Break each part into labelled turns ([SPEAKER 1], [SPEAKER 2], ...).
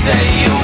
[SPEAKER 1] say you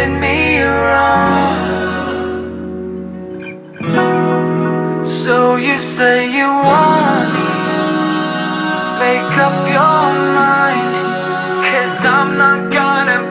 [SPEAKER 1] did me wrong. So you say you want me. Make up your mind. Cause I'm not gonna